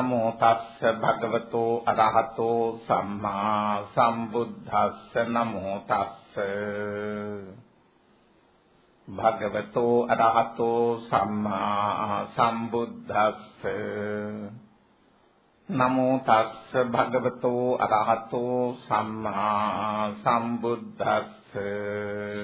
නමෝ තස්ස භගවතෝ අරහතෝ සම්මා සම්බුද්දස්ස නමෝ තස්ස. භගවතෝ අරහතෝ සම්මා සම්බුද්දස්ස. නමෝ තස්ස භගවතෝ අරහතෝ සම්මා සම්බුද්දස්ස.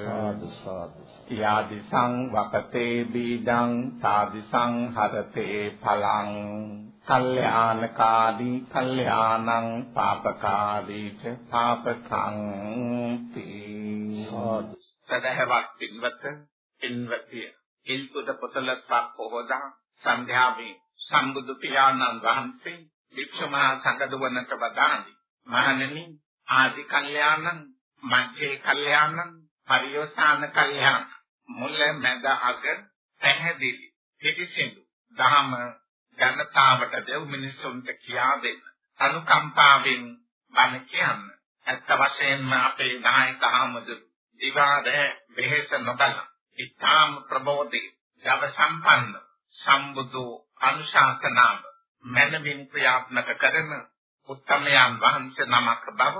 සාදු සාදු යාදිසං වපතේ බීජං සාදිසං හරතේ පලං කල්යාණකාදී කල්යාණං පාපකාදී ච පාපකං තී සදහවක් පින්වත පින්වතිය. ඉල්පුද පොතලක් පොහොදා සන්ධ්‍යාවේ සම්බුදු පියාණන් වහන්සේ වික්ෂමහා සංගදවනට වදාළි. මහණෙනි ආදි කල්යාණං මධ්‍යේ කල්යාණං පරියෝසాన කල්යාණ මුල මැද අග පැහැදිලි. පිටිසිඳු. දහම ජනතාවට දෙව් මිනිසුන්ට කියා දෙන්න. අනුකම්පාවෙන් බණ කියන්න. ඇත්ත වශයෙන්ම අපේ නායක හමුදුරු දිවාද වෙහෙස නොබල ඊටාම් ප්‍රබෝධි ජව සම්පන්න සම්බුදු අනුශාසනාව මනමින් ක්‍රියාත්මක කරන උත්තමයන් වහන්සේ නමක් බව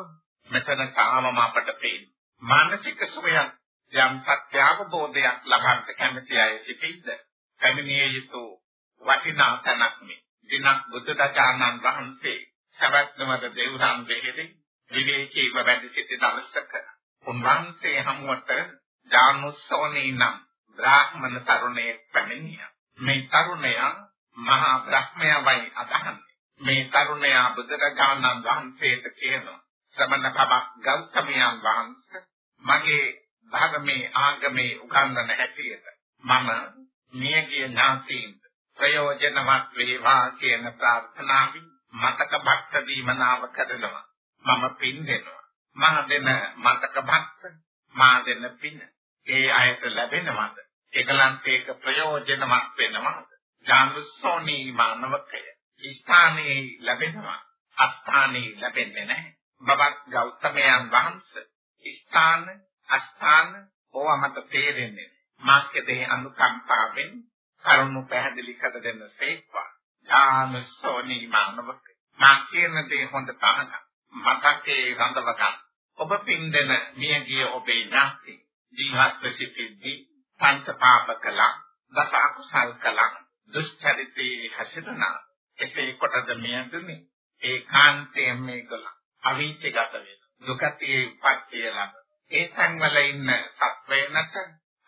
මෙතන කාමම අපට පේනවා. මානසික සුවයක් යම් සත්‍ය අවබෝධයක් ලබන්න කැමති අය සිටින්ද පැමිණිය යුතු වටිනා තැනක් මේ. දිනක් බුදුදචානන් වහන්සේ සවැත්නවද දෙව්රම් දෙහිදී විවේකීව වැඩ සිටි දවසක උන්වහන්සේ හමුවට ජානුස්සෝනී නම් බ්‍රාහ්මණ තරුණයෙක් පැමිණියා. මේ තරුණයා මහා බ්‍රහ්මයවයි අදහන්නේ. මේ තරුණයා බුදුරජාණන් වහන්සේට කියනවා ශ්‍රමණ බබක් ගෞතමයන් වහන්සේ මගේ ධර්මයේ ආගමේ උගන්වන හැටියට මම මියගිය ඥාතීන් ප්‍රයෝජනවත් වේවා කියන ප්‍රාර්ථනාවෙන් මතක භක්ත දීමනාව කරනවා. මම පින් දෙනවා. මා දෙන මතක භක්ත මා දෙන පින්. ඒ අයට ලැබෙනවද? ඒකලන්ට ඒක ප්‍රයෝජනවත් වෙනවද? ඥානසෝනී මානවකය. ස්ථානයේ ලැබෙනවා. අස්ථානයේ ලැබෙන්නේ නැහැ. බබත් ගෞතමයන් වහන්සේ ස්ථාන අස්ථාන ඕවා මට තේරෙන්නේ මාක්කේ අනුකම්පාවෙන් කරුණු පැහැදිලි කර දෙන්න සේක්වා. ඥානසෝනී මානවකය මා කියන දේ හොඳ තහනම් මතකේ රඳව ගන්න ඔබ පින්දෙන මියගිය ඔබේ ඥාති. ජීවත් සිටිද්දී පංච පාප කළා. දස අකුසල් කළා. දුෂ්චරිතේ හැසිරුණා. එසේ කොටද මියදුනේ? ඒකාන්තයෙන් මේකල අවීචගත වෙන දුකතියේ උපත්තිය ලබ ඒ සංවල ඉන්න සත්වයනට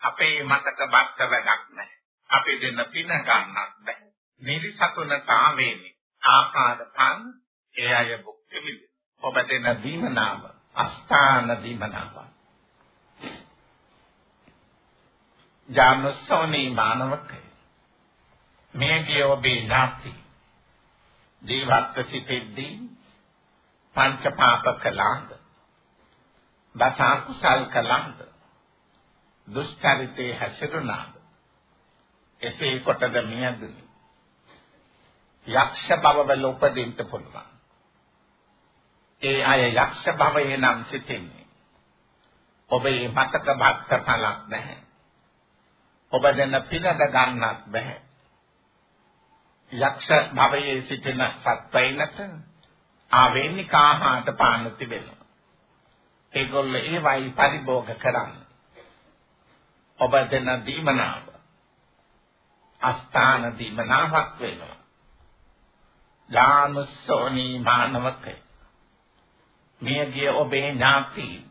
අපේ මතක බත්ත වැඩක් නැහැ. අපි දෙන්න පින ගන්නත් බෑ නිරිසතුනතාවේනි. ආකාර පන් ඒ අය භුක්ති විඳ ඔබ දෙන දීමනාම අස්ථාන දීමනාම ජානසෝනි මානවකය. මේ කිය ඔබේ ඥාති දීවත්ව සිටෙද්දී පංච පාප කළාද? දස කුසල් කළාද? දුෂ්චරිතේ හැසිරුණාද? එසේ කොටද මියදුනි යක්ෂ භවවල උපදින්න පුළුවන්. ඒ අය යක්ෂ භවයේ නම් සිටින්නේ. ඔබේ මතක භක්ත පළක් නැහැ. ඔබ දෙන පිනද ගන්නත් බෑ යක්ෂ භවයේ සිටින සත්වයිනට ආවේනික ආහාර පාන තිබෙනවා. ඒගොල්ලෝ ඒවයි පරිභෝග කරන්නේ. ඔබ දෙන දීමනාව අස්ථාන දීමනාවක් වෙනවා. ලානුස්සෝනි මානවකේ. මියගිය ඔබේ ඥාති.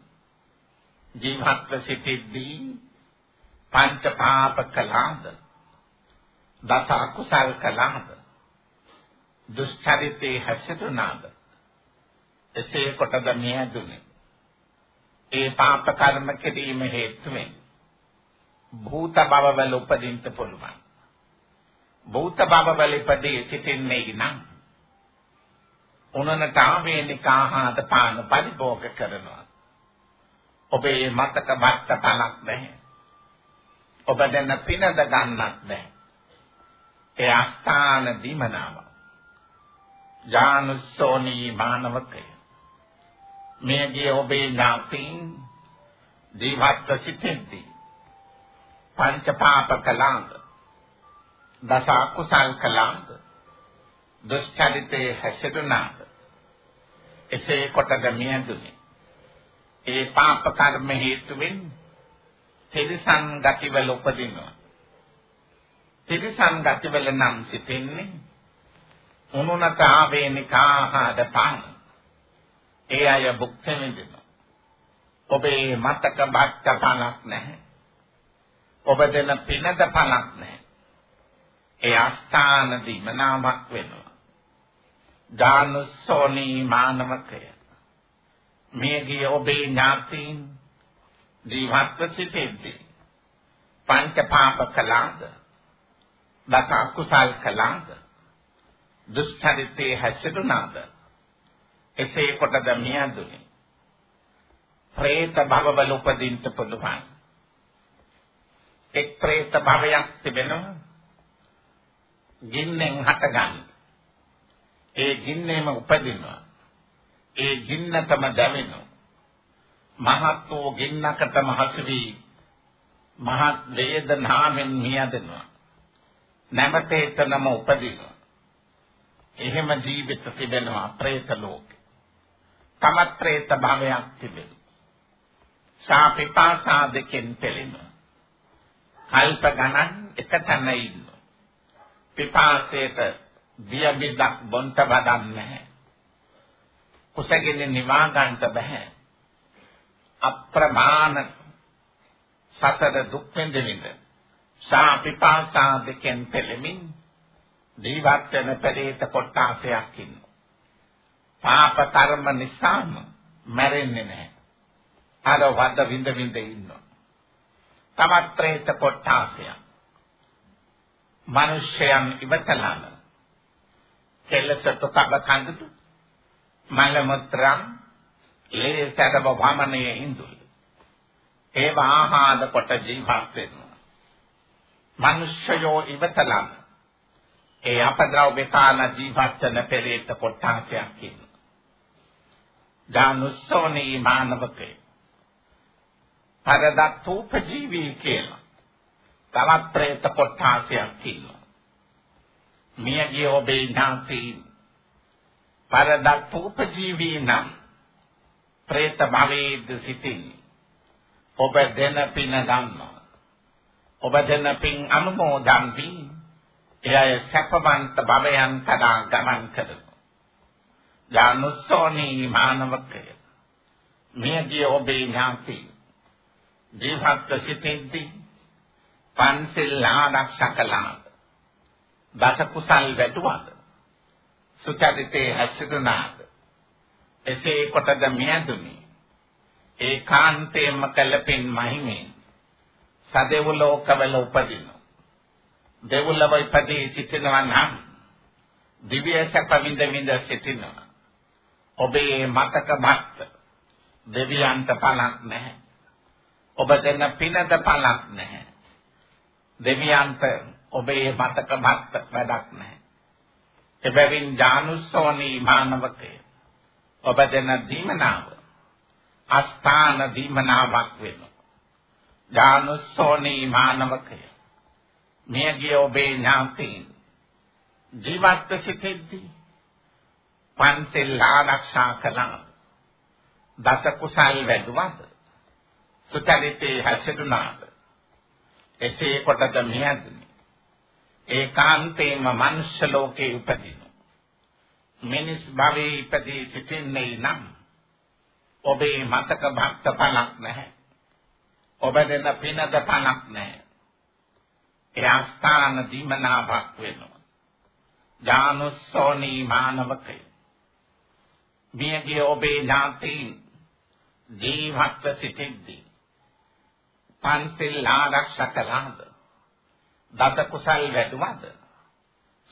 ජීවත්ව සිටිද්දී පංච පාප කළාද? දස අකුසල් කළාද? දුෂ්චරිතේ හැසිරුණාද? එසේ කොටද මියදුනේ. ඒ පාප කර්ම කිරීම හේතුවෙන් භූත භවවල උපදින්න පුළුවන්. භූත භවවල ඉපදී සිටින්නේ නම් උනනට ආවේනික ආහාර පාන පරිභෝග කරනවා ඔබේ මතක බක්ත තලක් නැහැ ඔබ දැන පිනද ගන්නත් නැහැ ඒ අස්ථාන දීමනාව. ඥානසෝනී මානවකය. මේගේ ඔබේ ඥාතීන් දීවත්ව සිටින්දී පංච පාප කලාංග දස කුසල් කලාංග දුෂ්චරිතේ හැසිරුණාද එසේ කොටද මියදුනේ ඒ පාප කර්ම හේතුවෙන් තිරිසන් ගතිවල උපදිනවා. තිරිසන් ගතිවල නම් සිටින්නේ උනුනත ආවේනික ආහාර පාන. ඒ අය භුක්ති විඳිනවා. ඔබේ මතක බක්ක පණක් නැහැ. ඔබ දෙන පිනද පණක් නැහැ. ඒ අස්ථානදීම නාමක් වෙනවා. දානසෝනි මානවකය. මේගිය ඔබේ ඥාතීන් ජීවත්ව සිටිද්දී පංච පාප කළාද? දස අකුසල් කළාද? දුෂ්චරිතේ හැසිරුණාද? එසේ කොටද මියදුනේ? പ്രേත භවවල උපදින්න පුළුවන්. එක් പ്രേත භවයක් තිබෙනවා. ගින්නෙන් හටගන්නේ. ඒ ගින්නේම උපදිනවා. ඒ ගින්නතම දැවෙනවා. මහත් වූ ගින්නකටම හසුවී මහත් වේදනාවෙන් මියදෙනවා. නැමත එතනම උපදිනවා. එහෙම ජීවිත තිබෙනවා പ്രേත ලෝකේ. තමත් പ്രേත භාවයක් තිබෙනවා. සාපිපාසා දෙකෙන් පෙළෙනවා. කල්ප ගණන් එකතන ඉන්න. පිපාසයට දිය බිඳක් බොන්ට බදන්නේ නැහැ. කුසගින්න නිවා ගන්නට බෑ. අප්‍රමාණ සසර දුක් විඳින්න. සාපිපාසා දෙකෙන් පෙළෙමින් ජීවත් වෙන පෙරේත කොටාසයක් ඉන්නවා. පාප කර්ම නිසාම මැරෙන්නේ නැහැ. අර වද විඳ විඳ ඉන්නවා. තමත් പ്രേත කොටාසයක්. මිනිසයන් ඉවතලන කෙලසට කබ කඳුතු මල මුත්‍රා ලේසඩ වමනයේ ඉඳුල් ඒව ආහාර කොට ජීවත් වෙනවා. මිනිසයෝ ඉවතලන ඒ අපද්‍රව්‍ය කාල ජීවත් වෙන පෙරේත කොටාසයක් ඉන්නවා. දානුස්සෝනී මානවකේ. පරදත්ූපජීවී කියලා. තවත් പ്രേත කොට්ටාසයක් ඉන්නවා. මියගිය ඔබේ ඥාතීන් පරදක් උපජීවී නම් പ്രേත භවයේද සිටින්නේ. ඔබ දෙන පින ගන්නවා. ඔබ දෙන පින් අනුමෝදන් වී එය සැපවන්ත භවයන් කඩා ගමන් කරනවා. ඥානසෝනි මානවකය. මියගිය ඔබේ ඥාතීන් ජීවත් සිටින්දී පන්සිල් ආරක්ෂා කළා. දස කුසල් වැටුවාද? සුචරිතේ හැසිරුණාද? එසේ කොටද මියදුනි. ඒකාන්තයෙන්ම කළපින් මහිමෙන් සදෙව්ලෝකවල උපදිනු. දෙවුලව ඉපදී සිටිනවා නම් දිව්‍ය සැප විඳ විඳ සිටිනවා. ඔබේ මතක භක්ත දෙවියන්ට පලක් නැහැ. ඔබ දෙන පිනද පලක් නැහැ. දෙවියන්ට ඔබේ මතක භක්ත වැඩක් නැහැ. එබැවින් ජානුස්සෝනි මානවකය ඔබ දෙන දීමනාව අස්ථාන දීමනාවක් වෙනවා. ජානුස්සෝනි මානවකය මියගිය ඔබේ ඥාතීන් ජීවත් සිටෙද්දී පන්සල් ආරක්ෂා කළා. දස කුසල් වැඩුවද? සුචරිතේ හැසිරුණාද? එසේ කොටද මියදුනේ. ඒකාන්තේම මනුෂ්‍ය ලෝකේ උපදිනු. මිනිස් භවයේ ඉපදී සිටින්නේ නම් ඔබේ මතක භක්ත පණක් නැහැ. ඔබ දෙන පිනද පණක් නැහැ. ඒ ආස්ථාන දීමනාවක් වෙනවා. ඥානසෝනි මානවකය. මියගේ ඔබේ ඥාතීන් ජීවත්ව සිටිද්දී පන්සිල් ආරක්ෂා කළාද? දස කුසල් වැඩුවද?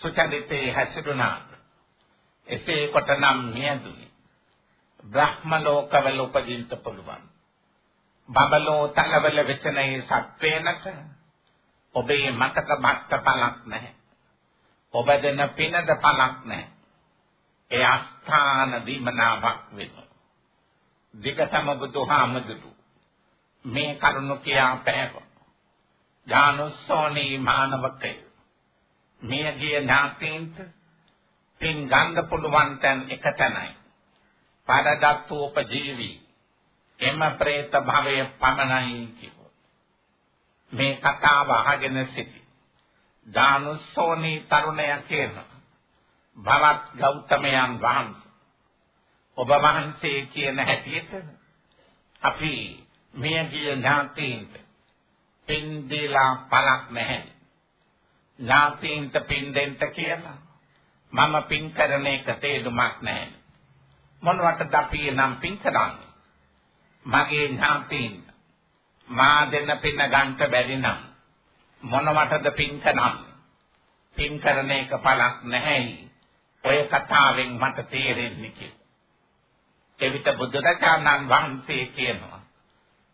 සුචරිතේ හැසිරුණාද? එසේ කොටනම් මියදුනි. බ්‍රහ්ම ලෝකවල උපදින්න පුළුවන්. බබලෝ තලවල වෙසනේ සත්වේනට ඔබේ මතක මත්ත පළක් නැහැ. ඔබ දෙන පිනද පළක් නැහැ. ඒ අස්ථාන දීමනාවක් වෙනවා. දිගතම බුදුහාමුදුරු මේ කරුණ කියා පෑව. ඥානසෝනි මානවකය. මේ ගිය ඥාතීන්ට පින් ගන්න පුළුවන් තැන් එක තැනයි. පරදත්තු උපජීවී එම പ്രേත භවය පමණයි කිව්වා. මේ කතාව අහගෙන සිටි. දානුස්සෝනි තරුණය කියන භවත් ගෞතමයන් වහන්සේ ඔබ වහන්සේ කියන හැටියට අපි මෙය ගිය ඥාතීන්ට පින් දීලා පළක් නැහැ. ඥාතීන්ට පින් දෙන්න කියලා මම පින් කරන එක තේරුමක් නැහැ. මොනවටද අපි නම් පින් කරන්නේ? මගේ ඥාතීන් මා දෙන්න පින්න ගන්න බැරි නම් මොනවටද පින් කරන්නේ? පින් කරන එක පළක් නැහැ. ඔය කතාවෙන් මට තේරෙන්නේ කියලා. එවිට බුදුරජාණන් වහන්සේ කියනවා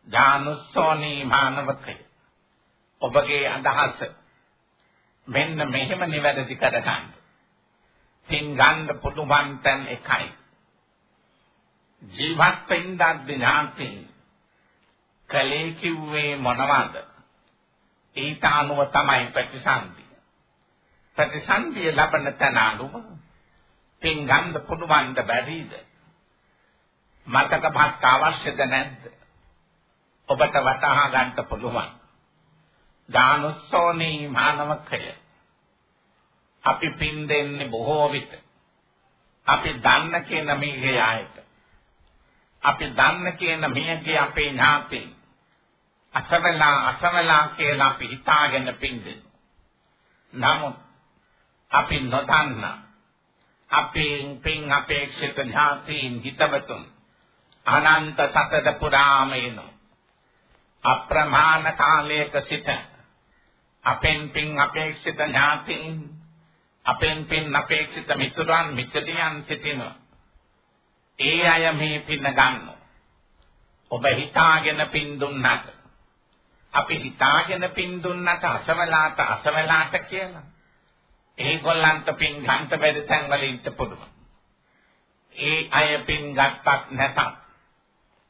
දානුස්සෝනි මානවකය ඔබගේ අදහස මෙන්න මෙහෙම නිවැරදි කරගන්න. පින් ගන්න පුළුවන් තැන් එකයි. ජීවත් වෙන්නත් විනාති කලේ කිව්වේ මොනවද? ඊට අනුව තමයි ප්‍රතිසන්දි. ප්‍රතිසන්දිය ලබන තැන අනුව පින් ගන්න පුළුවන්ද බැරිද? මතක භාෂ අවශ්‍යද නැද්ද? ඔබට වටහා ගන්න පුළුවන්. දානුස්සෝනි මානවකය. අපි පින් දෙන්නේ බොහෝ විට. අපි දන්න කියන මේගේ ආයත. අපි දන්න කියන මේගේ අපේ ඥාතීන්. අසවලා අසවලා කියලා අපි හිතාගෙන පින් දෙනවා. නමුත් අපි නොදන්න අපේ පින් අපේක්ෂිත ඥාතීන් හිතවතුන් අනන්ත සතර පුරාම එනවා. අප්‍රමාණ කාලයක සිට අපෙන් පින් අපේක්ෂිත ඥාතීන් අපෙන් පින් අපේක්ෂිත මිතුරන් මිත්‍රයන් සිටිනවා. ඒ අය මේ පින් ගන්නවා. ඔබ හිතාගෙන පින් දුන්නත් අපි හිතාගෙන පින් දුන්නට අසවලාට අසවලාට කියලා. ඒගොල්ලන්ට පින් ගන්න බැරි තැන් වල ඉන්න පුළුවන්. ඒ අය පින් ගත්තත් නැතත්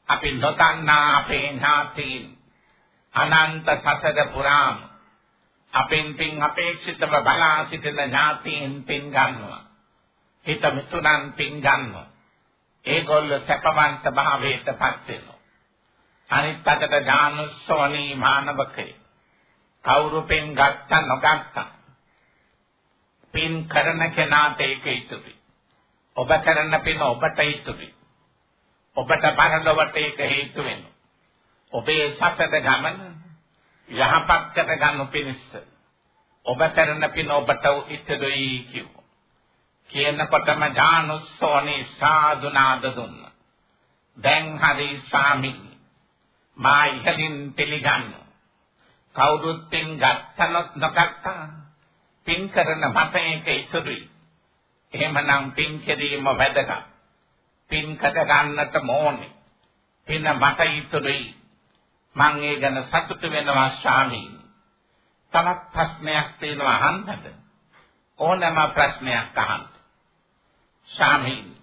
අපි නොදන්නා අපේ ඥාතීන් අනන්ත සසර පුරාම අපෙන් පින් අපේක්ෂිතව බලා සිටින ඥාතීන් පින් ගන්නවා. හිත මිතුරන් පින් ගන්නවා. ඒගොල්ල සැපවන්ත භාවයට පත් වෙනවා. අනිත් අතට ඥානසෝනි මානවකේ කවුරු පින් ගත්ත නොගත්ත පින් කරන කෙනාට ඒක ඉතුරුයි. ඔබ කරන පින් ඔබට ඉතුරුයි. ඔබට පරලොවට ඒක හේතු වෙනවා. ඔබේ සසද ගමන යහපත් කර ගන්න පිණිස ඔබ කරන පින් ඔබට ඉතුරුයි කිව්වා. කියනකොටම ඥානුස්සෝනි සාදුනාද දුන්න. දැන් හරි ස්වාමීනි මා ඉහලින් පිළිගන්න. කවුරුත් පින් ගත්තනොත් නොගත්තා පින් කරන මට ඒක ඉතුරුයි. එහෙමනම් පින් කිරීම වැදගත්. පින් කඩ ගන්නට ඕනේ. පින මට ඉතුරුයි. මං ඒ ගැන සතුටු වෙනවා ස්වාමීනි. තවත් ප්‍රශ්නයක් තියෙනවා අහන්නද? ඕනෑම ප්‍රශ්නයක් අහන්න. ස්වාමීනි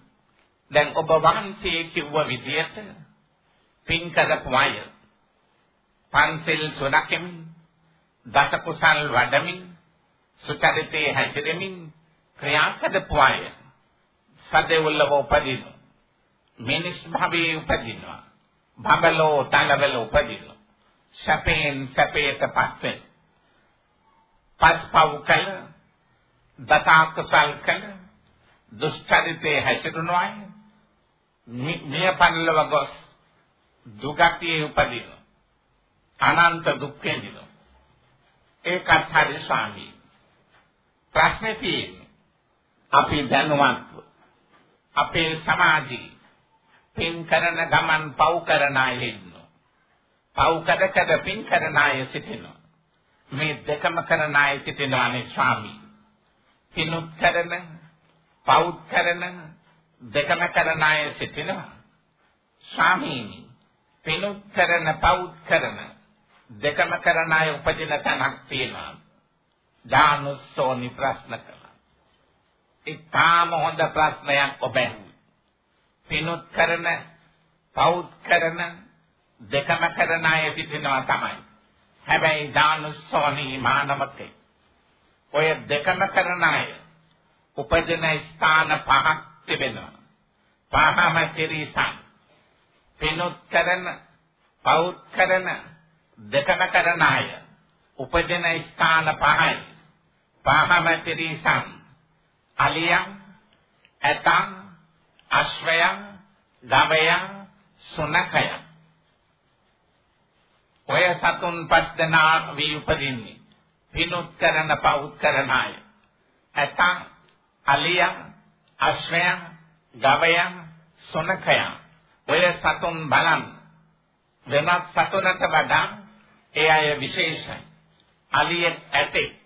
දැන් ඔබ වහන්සේ කිව්ව විදිහට පින් කරපු අය පන්සිල් සුණකෙමින් දස කුසල් වඩමින් සුචරිතේ හැසිරෙමින් ක්‍රියා කරපු අය සදෙව්ලව උපදිනවා මිනිස් භවයේ උපදිනවා බබලෝ තලවල උපදිනවා. සැපෙන් සැපයටපත් වෙන. පස්පව් කල දසාකුසල් කල දුෂ්චරිතේ හැසිරුණු අය. මිය පල්ලව ගොස් දුගතියේ උපදිනවා. අනන්ත දුක් විඳිනවා. ඒකත් හරි ස්වාමී. ප්‍රශ්නේ තියෙන්නේ අපි දැනුවත්ව අපේ සමාජයේ පින් කරන ගමන් පව් කරන අය ඉන්නවා. පව් කර කර පින් කරන අය සිටිනවා. මේ දෙකම කරන අය සිටිනවා නේ ස්වාමී. පිනුත් කරන, පව් කරන දෙකම කරන අය සිටිනවා. ස්වාමීනි, පිනුත් කරන, පව් කරන දෙකම කරන අය උපදින තැනක් තියෙනවා. දානුස්සෝනි ප්‍රශ්න කළා. ඉතාම හොඳ ප්‍රශ්නයක් ඔබ ඇහුවා. පිනුත් කරන පවුත් කරන දෙකම කරන අය සිටිනවා තමයි. හැබැයි දානුස්සෝනි මානවකේ. ඔය දෙකම කරන අය උපදින ස්ථාන පහක් තිබෙනවා. පහම තිරිසන්. පිනුත් කරන, පවුත් කරන, දෙකම කරන අය. උපදින ස්ථාන පහයි. පහම තිරිසන්. අලියන්, ඇතන්, අශ්වයන්, ගවයන්, සුනඛයන්. ඔය සතුන් පස් දෙනා වී උපදින්නේ. පිනුත් කරන පවුත් කරන අය. ඇතන්, අලියන්, අශ්වයන්, ගවයන්, සොනකයන්. ඔය සතුන් බලන් වෙනත් සතුනට වඩා ඒ අය විශේෂයි. අලියෙක් ඇතේ,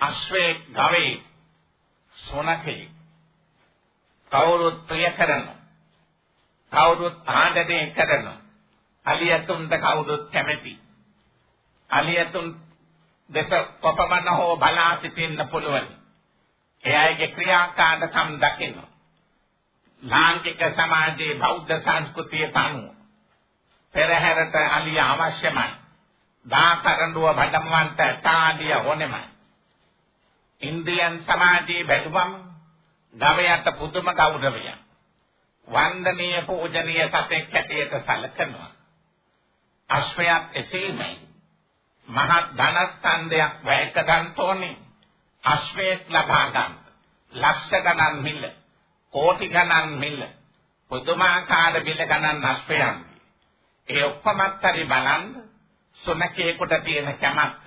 අශ්වයේ ගවේ, සොනකේ. කවුරුත් ප්‍රිය කරන කවුරුත් ආදරය කරන අලියතුන්ට කවුරුත් කැමති. අලියතුන් දෙස කොපමණ හෝ බලා සිටින්න පුළුවන්. එයාගේ ක්‍රියාකාරකම් දකින්න. ලාංකික සමාජයේ බෞද්ධ සංස්කෘතියට අනුව පෙරහැරට අලිය අවශ්‍යමයි. දාකරඬුව බඩමවන්ට තාලිය ඕනෙමයි. ඉන්දියන් සමාජයේ බැලුවම ගවයට පුදුම ගෞරවයක්. වන්දනීය පූජනීය සතෙක් හැටියට සැලකනවා. අශ්වයාත් එසේමයි. මහත් ධනස්කන්ධයක් වැය කරන්න ඕනේ. අශ්වයෙක් ලබා ගන්න. ලක්ෂ ගණන් මිල, කෝටි ගණන් මිල, පුදුමාකාර මිල ගණන් අශ්වයන්. ඒ ඔක්කොමත් හරි බලන්න සුනකේකට තියෙන කැමැත්ත.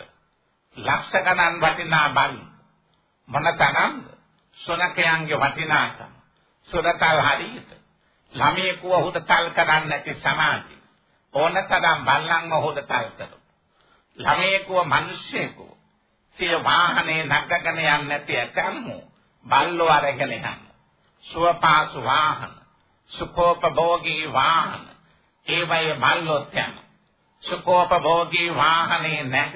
ලක්ෂ ගණන් වටිනා බල් මොනතරම්ද? සුනකයන්ගේ වටිනාකම. සුරතල් හරියට. ළමයෙකුව හුදතල් කරන්නේ නැති සමාධිය. ඕනතරම් බල්ලන්ව හොදතල් කරනවා. ළමයෙකුව මිනිස්සෙකුව සිය වාහනේ නගගෙන යන්නේ නැති ඇතම්මු බල්ලෝ අරගෙන යනවා. සුවපාසු වාහන, සුඛෝපභෝගී වාහන, ඒවයේ බල්ලොත් යනවා. සුඛෝපභෝගී වාහනේ නැග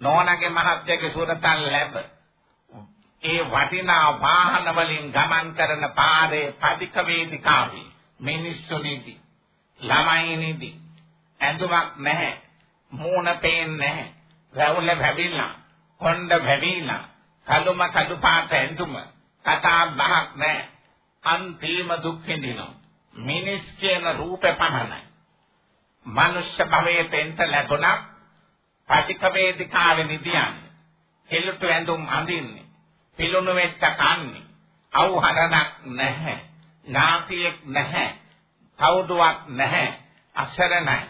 නෝනගේ මහත්යගේ සුරතල් ලැබ ඒ වටිනා වාහන වලින් ගමන් කරන පාරේ පදික වේදිකාවේ මිනිස්සු නිදි ළමයි නිදි ඇඳුමක් නැහැ. මූණ පේන්නේ නැහැ. රැවුල වැවිලා, කොණ්ඩ වැවිලා, කළුම කළු පාට ඇඳුම කතා බහක් නැහැ. අන්තිම දුක් විඳිනවා. මිනිස් කියන රූපේ පමණයි. මනුෂ්‍ය භවයට එන්ට ලැබුණා පටික වේදිකාවේ නිදියන්නේ. කෙලුට ඇඳුම් අඳින්නේ. පිළුණු වෙච්ච කන්නේ. අවහරණක් නැහැ. ඥාතියෙක් නැහැ. කවුදුවක් නැහැ. අසරණයි.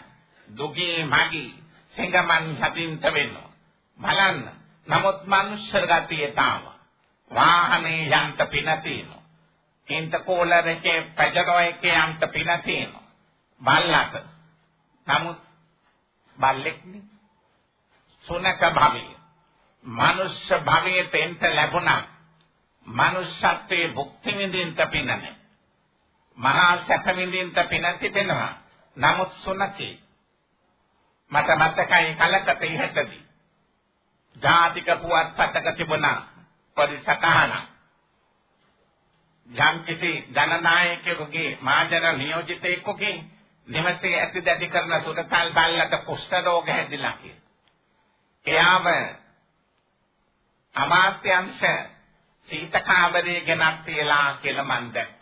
දුකේ මගී සෙඟමන් හදින්ට වෙනවා. බලන්න. නමුත් මනුෂ්‍ය ගතිය තාම වාහනේ යන්ත පින තියෙනවා. ඉන්ට කෝලරකේ පැජරෝ එකේ යන්ත පින තියෙනවා. බල්ලට. නමුත් බල්ලෙක්නේ. සුනක භවය. මනුෂ්‍ය භවයේ තෙන්ට ලැබුණා. මනුෂ්‍යත්වයේ භුක්ති විඳින්න පින නැහැ. මහා සැප විඳින්න පින තිබෙනවා. නමුත් සුනකේ මට මතකයි කලකට ඉහතදී ජාතික පුවත්පතක තිබුණා පරිසතහන යම් කිසි ජනනායකයෙකුගේ මාජන නියෝජිතයෙකුගේ නිවසේ ඇති දැඩි කරන සුරතල් බල්ලට කුෂ්ඨ රෝග හැදිලා කියලා. එයාම අමාත්‍යංශ සීත කාමරේ ගෙනත් තියලා කියලා මන් දැක්ක.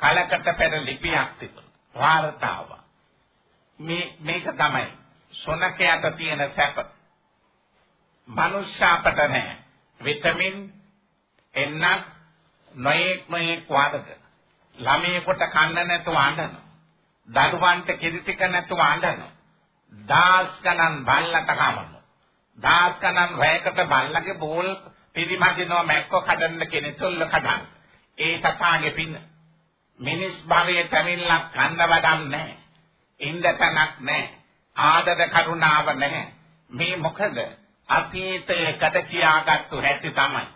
කලකට පෙර ලිපියක් තිබුණා. වාර්තාව. මේ මේක තමයි සොනකයට තියෙන සැප. මනුෂ්‍යාපට නැහැ. විටමින් එන්න නොයෙක් නොයෙක් වාදක. ළමයෙකුට කන්න නැතුව අඬනවා. දරුවන්ට කිරි ටික නැතුව අඬනවා. දාස් ගණන් බල්ලට කමනවා. දාස් ගණන් වැයකට බල්ලගේ බෝල් පිරිමදිනවා මැක්කෝ කඩන්න කෙනෙකුල්ල කඩන්න. ඒ සතාගේ පින. මිනිස් භවයේ තැමිල්ලක් කන්න වඩම් නැහැ. ඉන්න තැනක් නැහැ. ආදර කරුණාව නැහැ. මේ මොකද? අතීතයකට කියාගත්තු හැටි තමයි.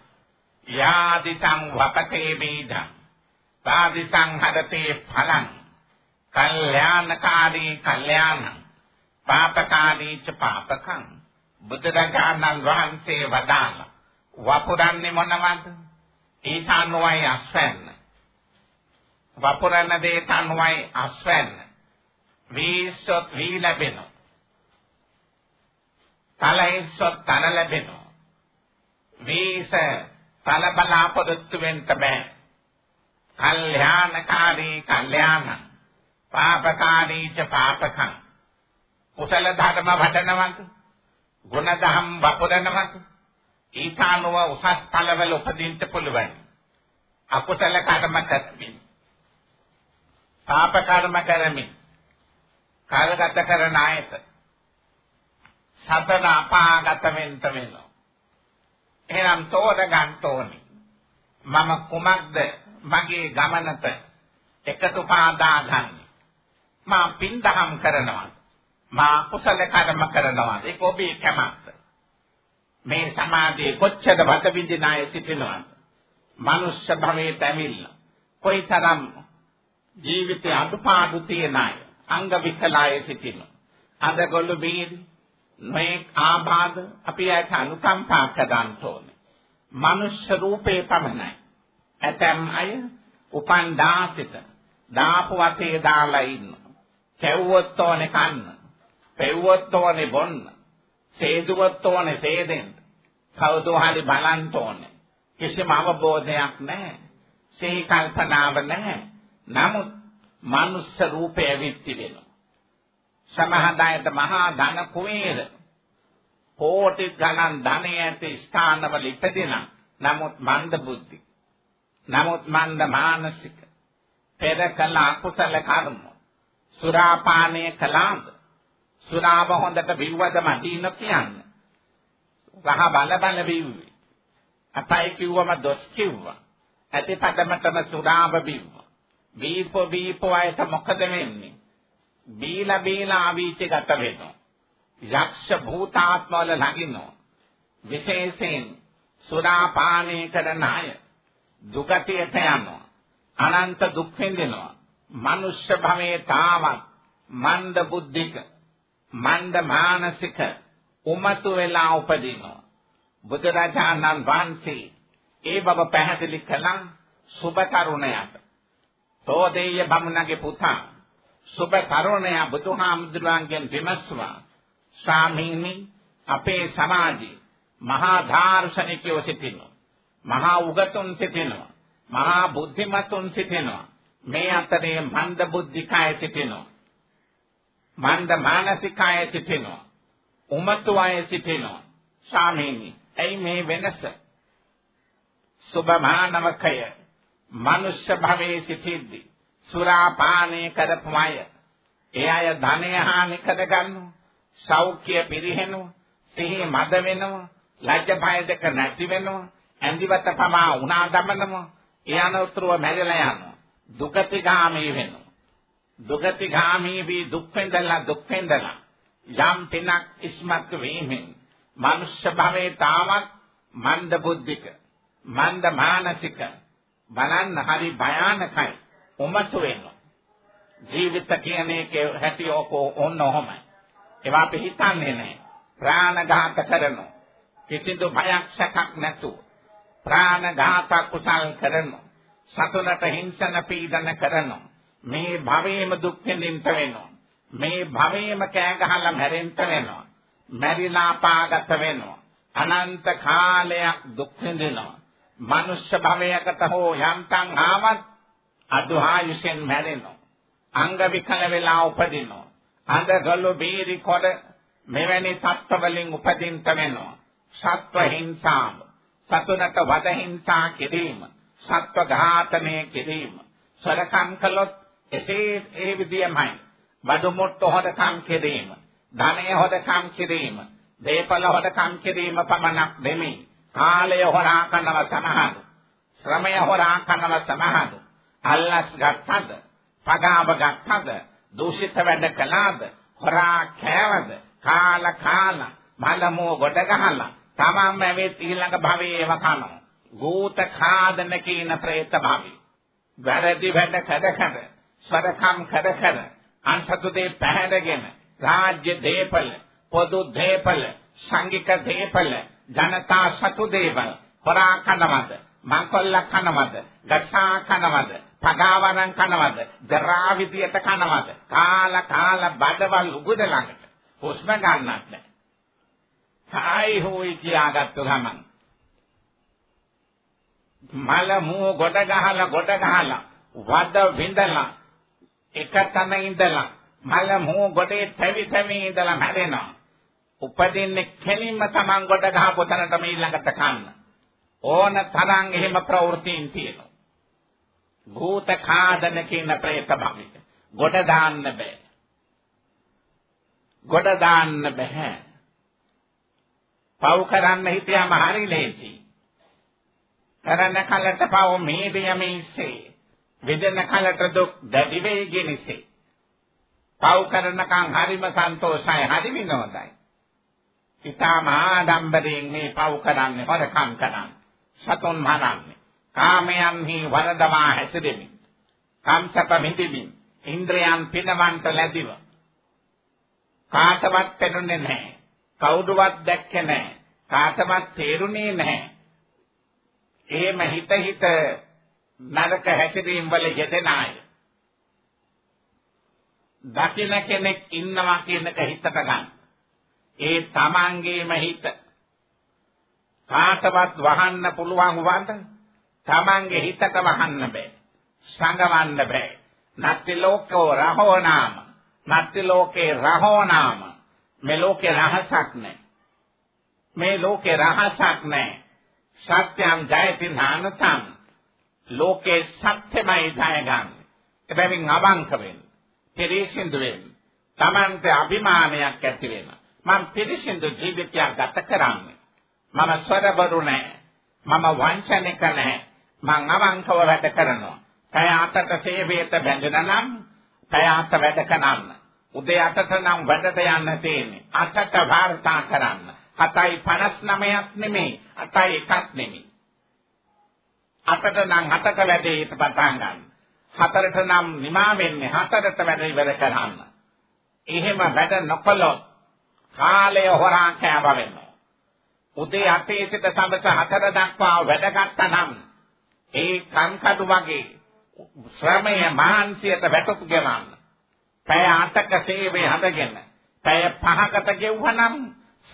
යාදිසං වපතේ බීජං. තාදිසං හදතේ ඵලං. කල්යාණකාරී කල්යාණං. පාපකාරී ච පාපකං. බුදුරජාණන් වහන්සේ වදාළ වපුරන්නේ මොනවද? ඊතනුවයි අස්වැන්න. වපුරන දේ තනුවයි අස්වැන්න. වීසොත් වී ලැබෙනවා. තලහිස්සොත් තන ලැබෙනවා. වීස ඵල බලාපොරොත්තු වෙන්න බෑ. කල්යාණකාරී කල්යාණ පාපකාරී ච පාපකං කුසල ධර්ම වඩනවද ගුණ දහම් වපුරනවද ඊතානුව උසස් ඵලවල උපදින්න පුළුවන්. අකුසල කර්ම කරමින්. පාප කර්ම කරමින්. කාලගත කරන ආයත සතර අපාගත වෙන්න වෙනවා. එහෙනම් තෝර ගන්න ඕනේ. මම කුමක්ද මගේ ගමනට එකතු පාදා ගන්න? මා පින්දහම් කරනවා. මා කුසල කර්ම කරනවා ඒක ඔබේ කැමැත්ත. මේ සමාධියේ කොච්චර වද විඳින අය සිටිනවද? මනුෂ්‍ය භවයට ඇවිල්ලා කොයිතරම් ජීවිතේ අඩුපාඩු තියන අය අංග විකලාය සිටිනවා අද ගොළු බීරි මේ ආබාධ අපි ඇයට අනුකම්පා කරන්න ඕනේ. මනුෂ්‍ය රූපේ පමණයි. ඇතැම් අය උපන් දාසිත දාපු වතේ දාලා ඉන්නවා. කැව්වොත් ඕනේ කන්න. පෙව්වොත් ඕනේ බොන්න. සේදුවොත් ඕනේ සේදෙන්න. කවුරු හරි බලන්න ඕනේ කිසිම අවබෝධයක් නැහැ. සිහි කල්පනාව නැහැ. නමුත් මනුස්ස රූපය විත්ති වෙනවා. සමහදායට මහා ධන කුවේර කෝටි ගණන් ධනය ඇති ස්ථානවල ඉපදෙන නමුත් මන්ද බුද්ධි. නමුත් මන්ද මානසික. පෙර කළ අකුසල කර්ම. සුරාපානය කළාද සුරාව හොඳට බිව්වද මදීන කියන්නේ. රහ බල බල බිව්වේ. අතයි කිව්වම දොස් කිව්වා. ඇති පදමතම සුරාව බිව්වා. බීපෝ බීපෝ අයට මොකද වෙන්නේ? බීලා බීලා ආවීච ගත වෙනවා. යක්ෂ භූතාත්මවල ළඟිනවා විශේෂයෙන් සුරාපානය කරන අය දුගතියට යනවා. අනන්ත දුක් විඳිනවා. මනුෂ්‍ය භවයේ තාවත් මන්ද බුද්ධික මන්ද මානසික උමතු වෙලා උපදිනවා බුදුරජාණන් වහන්සේ ඒ බව පැහැදිලි කළා සුබ තරුණයාට. තෝදේය බමුණගේ පුතා සුබ තරුණයා බුදුහාමුදුරන්ගෙන් විමසුවා. ස්වාමීනි අපේ සමාජයේ මහා ධාර්ශනිකයෝ සිටිනවා. මහා උගතුන් සිටිනවා. මහා බුද්ධිමතුන් සිටිනවා. මේ අතරේ මන්ද බුද්ධිකය සිටිනවා. මන්ද මානසිකය සිටිනවා. උමතු අය සිටිනවා. ස්වාමීනි ඇයි මේ වෙනස? සුභමානවකය. මනුෂ්‍ය භවයේ සිටිද්දී සුරාපානය කරපු අය. ඒ අය ධනය හානි කරගන්නවා. සෞඛ්‍ය පිරිහෙනවා. සිහි මද වෙනවා. ලැජ්ජ බය දෙක නැති වෙනවා. ඇඳිවත පමා උනා දමනවා. ඒ අනුත්‍රව මැරිලා යනවා. දුගතිගාමී වෙනවා. දුගතිගාමී වී දුක් වෙන්දලා දුක් වෙන්දලා යම් පිනක් ඉස්මත් වීමෙන් මනුෂ්‍ය භවයේ තාමත් මන්ද බුද්ධික මන්ද මානසික බලන්න හරි භයානකයි උමතු වෙනවා. ජීවිත කියන එකේ හැටි ඔකෝ ඔන්න ඔහමයි. ඒවා අපි හිතන්නේ නැහැ. ප්‍රාණඝාත කරනවා. කිසිදු භයක් සැකක් නැතුව ප්‍රාණඝාත කුසල් කරනවා. සතුනට හිංසන පීඩන කරනවා. මේ භවයේම දුක් විඳින්න වෙනවා. මේ භවයේම කෑ ගහලා මැරෙන්න වෙනවා. මැරිලා පාගත වෙනවා. අනන්ත කාලයක් දුක් විඳිනවා. මනුෂ්‍ය භවයකට හෝ යම්තම් ආවත් අදුහායුෂෙන් මැරෙනවා. අංග විකල වෙලා උපදිනවා. අඳ ගලු බීරි කොට මෙවැනි තත්ත්වවලින් උපදින්න වෙනවා. සත්ව හිංසාව සතුනට වද හිංසා කිරීම සත්ව ඝාතනය කිරීම. සරකම් කළොත් එසේ ඒ විදියමයි. බඩු මුට්ට හොදකම් කිරීම ධනය හොදකම් කිරීම දේපල හොදකම් කිරීම පමණක් නෙමෙයි. කාලය හොරා කරනව සමහරු ශ්‍රමය හොරා කරනව සමහරු අල්ලස් ගත්තද පගාව ගත්තද දූෂිත වැඩ කළාද හොරා කෑවද කාල කාල මලමෝ ගොඩ ගහලා තමන්ම වෙත් ඊළඟ භවයේ ඒව කනවා. ගෝත කාදන කියන പ്രേත භවි වැරදි වැඩ කඩ කඩ. සරකම් කඩ කඩ අන්සතු දේ පැහැදගෙන රාජ්‍ය දීපල පොදු දීපල සංගික දීපල ජනතා සතු දේවල් හොරා කනවද මංකොල්ල කනවද ගසා කනවද පගාවරන් කනවද දරා විදියට කනවද කාල කාල බඩවල් උගුද ළඟට. හුස්ම ගන්නත් නැහැ හායි හොයි කියාගත්තු ගමන්. මල මූ ගොඩ ගහලා ගොඩ ගහලා වද විඳලා එක තැන ඉඳලා මල මූ ගොඩේ තැවි තැවි ඉඳලා මැරෙනවා. උපදින්නේ කෙලින්ම Taman ගොඩ ගහපු තැනටම ඊළඟට කන්න. ඕන තරම් එහෙම ප්‍රවෘත්තීන් තියෙනවා. භූත කාදන කියන പ്രേත භවික. ගොඩ දාන්න බෑ. ගොඩ දාන්න බෑ. පව් කරන්න හිතියම හරි ලේසි. කරන කලට පව් මේදියම ඉස්සේ. විදෙන කලට දුක් දැඩි වේගෙනසේ. පව් කරනකම් හරිම සන්තෝෂයි හරි විනෝදයි. ඊටම ආඩම්බරයෙන් මේ පව් කරන්නේ හොරකම් කරන්නේ. සතුන් මරන්නේ. කාමයන්හි වරදවා හැසිරෙමින්. කාම්සප මිදිමින්. ඉන්ද්‍රයන් පිනවන්ට ලැබිව. කාටවත් පෙනුනේ නැහැ. කවුරුවත් දැක්කේ නැහැ. කාටවත් තේරුනේ නැහැ. එහෙම හිත හිත නරක හැසිරීම වල යෙදෙන අය. දකින්න කෙනෙක් ඉන්නවා කියනක හිතට ගන්න. ඒ තමන්ගේම හිත කාටවත් වහන්න පුළුවන් වන්ද තමන්ගේ හිතට වහන්න බෑ. සංගවන්න බෑ. නත්ති ලෝකෝ රහෝ නාම. නත්ති ලෝකේ රහෝ නාම. මේ ලෝකේ රහසක් නැහැ. මේ ලෝකේ රහසක් නැහැ. සත්‍යං ජයති නානතං. ලෝකේ සත්‍යමයි ජයගන්නේ. එබැවින් අවංක වෙන්න. පිරිසිදු වෙන්න. Tamante අභිමානයක් ඇති වෙන. මම පිරිසිදු ජීවිතයක් ගත කරන්නේ. මම ස්වරබරු නැහැ. මම වංචනික නැහැ. මං අවංකව වැඩ කරනවා. කය අතට සේවයට බැඳෙන නම් කය අත වැඩ කරන්න. උදේ අතට නම් වැඩට යන්න තියෙන්නේ. අතට වාර්තා කරන්න. 7:59ක් නෙමෙයි 8:01ක් නෙමෙයි. අතට නම් අතක වැඩේ හිත පටන් ගන්න. හතරට නම් නිමා වෙන්නේ හතරට වැඩ ඉවර කරන්න. එහෙම වැඩ නොකළොත් කාලය හොරා කෑව වෙනවා. උදේ 8 සිට සමස 4 දක්වා වැඩ ගත්තා නම් ඒ කංකඩු වගේ ශ්‍රමය මහන්සියට වැටුපු ගෙවන්න. පැය 8ක සේවය හදගෙන පැය 5කට ගෙවුවනම්